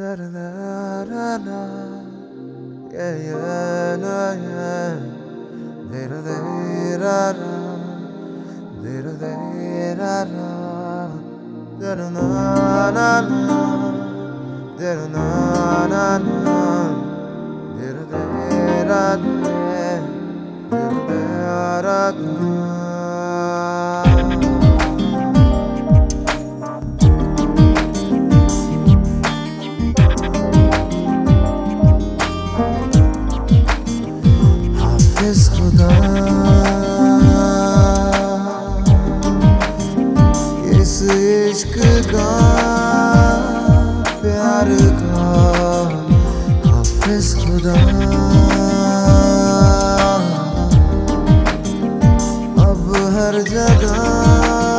La la la la la Yeah yeah la yeah. De la de la la De la de la la De la na na na. हाफिज खुदा इस इश्क का प्यार का हाफिज खुदा। अब हर जगह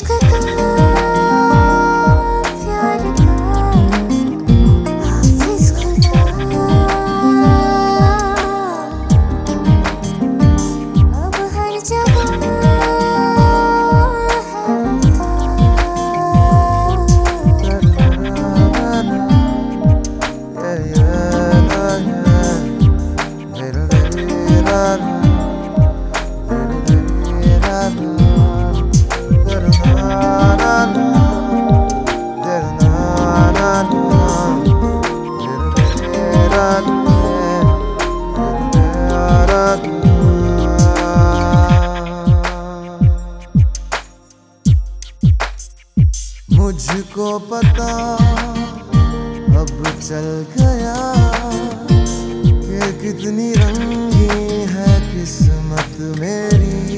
Yeah. पता अब चल गया कि कितनी रंगी है किस्मत मेरी।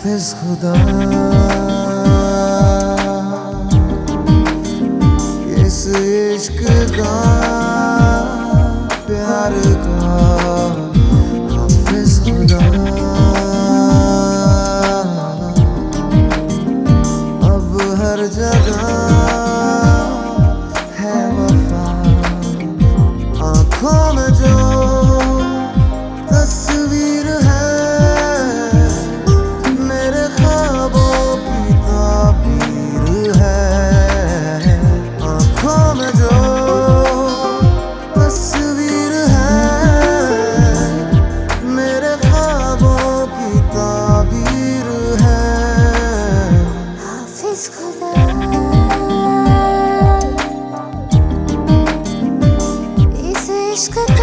हाफिज खुदा। किस इश्क का प्यार का हाफिज खुदा। अब हर जगह しく